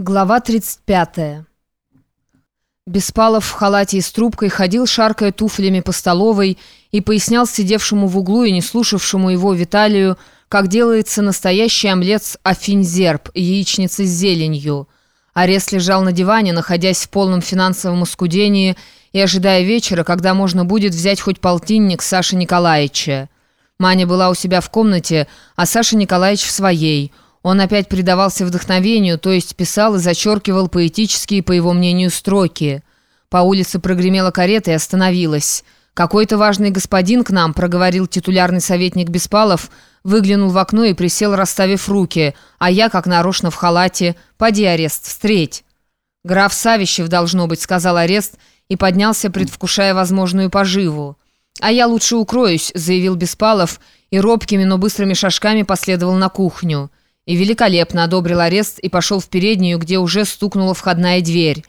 Глава 35. Беспалов в халате и с трубкой ходил, шаркая туфлями по столовой, и пояснял сидевшему в углу и не слушавшему его Виталию, как делается настоящий омлет с афинзерб, яичницы с зеленью. Арест лежал на диване, находясь в полном финансовом оскудении и ожидая вечера, когда можно будет взять хоть полтинник Саши Николаевича. Маня была у себя в комнате, а Саша Николаевич в своей – он опять предавался вдохновению, то есть писал и зачеркивал поэтические, по его мнению, строки. По улице прогремела карета и остановилась. «Какой-то важный господин к нам», — проговорил титулярный советник Беспалов, выглянул в окно и присел, расставив руки, а я, как нарочно, в халате. «Поди, арест, встреть». «Граф Савищев, должно быть», — сказал арест и поднялся, предвкушая возможную поживу. «А я лучше укроюсь», — заявил Беспалов, и робкими, но быстрыми шажками последовал на кухню и великолепно одобрил арест и пошел в переднюю, где уже стукнула входная дверь.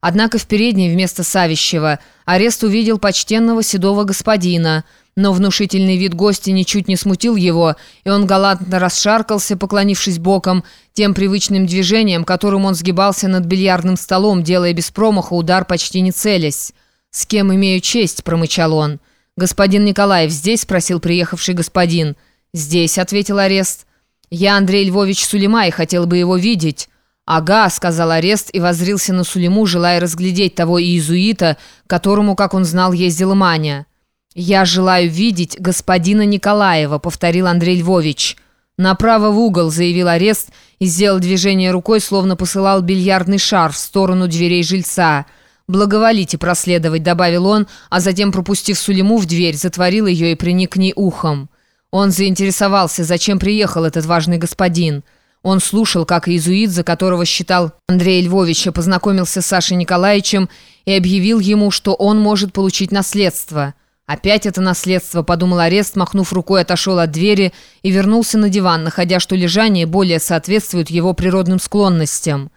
Однако в передней вместо Савищева арест увидел почтенного седого господина, но внушительный вид гостя ничуть не смутил его, и он галантно расшаркался, поклонившись боком, тем привычным движением, которым он сгибался над бильярдным столом, делая без промаха удар почти не целясь. «С кем имею честь?» – промычал он. «Господин Николаев здесь?» – спросил приехавший господин. «Здесь», – ответил арест. «Я Андрей Львович Сулейма и хотел бы его видеть». «Ага», — сказал арест и воззрился на Сулейму, желая разглядеть того иезуита, которому, как он знал, ездила Маня. «Я желаю видеть господина Николаева», — повторил Андрей Львович. «Направо в угол», — заявил арест и сделал движение рукой, словно посылал бильярдный шар в сторону дверей жильца. «Благоволите проследовать», — добавил он, а затем, пропустив Сулейму в дверь, затворил ее и приник к ней ухом. Он заинтересовался, зачем приехал этот важный господин. Он слушал, как иезуит, за которого считал Андрея Львовича, познакомился с Сашей Николаевичем и объявил ему, что он может получить наследство. «Опять это наследство», — подумал арест, махнув рукой, отошел от двери и вернулся на диван, находя, что лежание более соответствует его природным склонностям.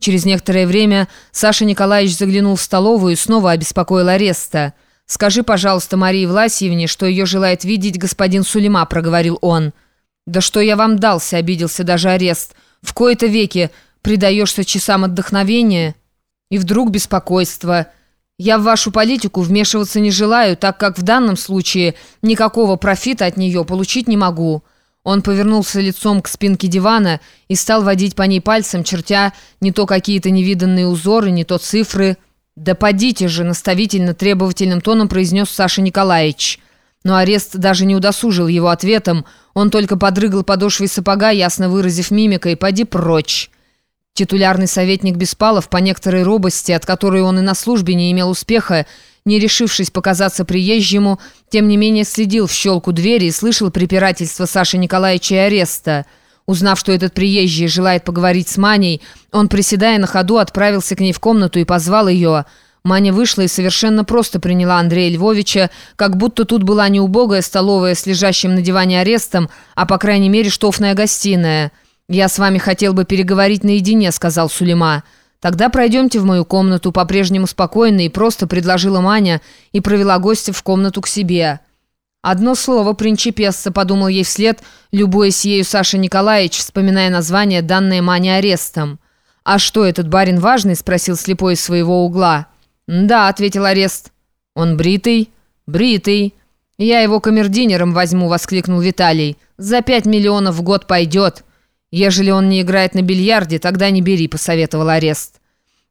Через некоторое время Саша Николаевич заглянул в столовую и снова обеспокоил ареста. «Скажи, пожалуйста, Марии Власьевне, что ее желает видеть господин Сулейма», — проговорил он. «Да что я вам дался?» — обиделся даже арест. «В кои-то веки предаешься часам отдохновения, и вдруг беспокойство. Я в вашу политику вмешиваться не желаю, так как в данном случае никакого профита от нее получить не могу». Он повернулся лицом к спинке дивана и стал водить по ней пальцем, чертя не то какие-то невиданные узоры, не то цифры — «Да подите же!» – наставительно требовательным тоном произнес Саша Николаевич. Но арест даже не удосужил его ответом. Он только подрыгал подошвой сапога, ясно выразив мимикой «поди прочь». Титулярный советник Беспалов, по некоторой робости, от которой он и на службе не имел успеха, не решившись показаться приезжему, тем не менее следил в щелку двери и слышал препирательство Саши Николаевича и ареста – Узнав, что этот приезжий желает поговорить с Маней, он, приседая на ходу, отправился к ней в комнату и позвал ее. Маня вышла и совершенно просто приняла Андрея Львовича, как будто тут была не убогая столовая с лежащим на диване арестом, а, по крайней мере, штофная гостиная. «Я с вами хотел бы переговорить наедине», — сказал Сулейма. «Тогда пройдемте в мою комнату», — по-прежнему спокойно и просто предложила Маня и провела гостя в комнату к себе. «Одно слово, принчипесса», — подумал ей вслед, любуясь ею Саша Николаевич, вспоминая название, данное Мане арестом. «А что, этот барин важный?» — спросил слепой из своего угла. «Да», — ответил арест. «Он бритый?» «Бритый». «Я его камердинером возьму», — воскликнул Виталий. «За пять миллионов в год пойдет». «Ежели он не играет на бильярде, тогда не бери», — посоветовал арест.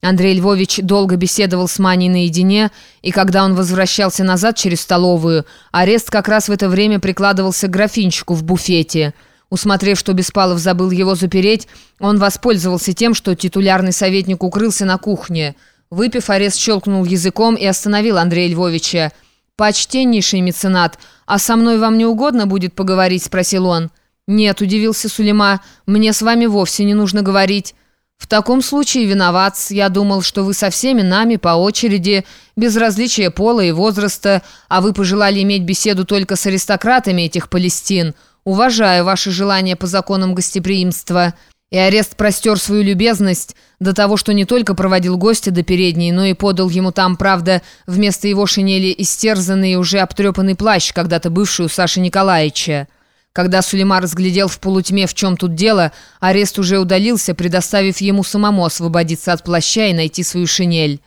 Андрей Львович долго беседовал с Маней наедине, и когда он возвращался назад через столовую, арест как раз в это время прикладывался к графинчику в буфете. Усмотрев, что Беспалов забыл его запереть, он воспользовался тем, что титулярный советник укрылся на кухне. Выпив, арест щелкнул языком и остановил Андрея Львовича. «Почтеннейший меценат, а со мной вам не угодно будет поговорить?» – спросил он. «Нет», – удивился Сулейма, – «мне с вами вовсе не нужно говорить». «В таком случае виноват. Я думал, что вы со всеми нами по очереди, без различия пола и возраста, а вы пожелали иметь беседу только с аристократами этих Палестин. Уважаю ваше желание по законам гостеприимства». И арест простер свою любезность до того, что не только проводил гостя до передней, но и подал ему там, правда, вместо его шинели истерзанный и уже обтрепанный плащ, когда-то бывший у Саши Николаевича. Когда Сулейман разглядел в полутьме, в чем тут дело, арест уже удалился, предоставив ему самому освободиться от плаща и найти свою шинель.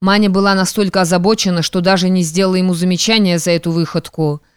Маня была настолько озабочена, что даже не сделала ему замечания за эту выходку.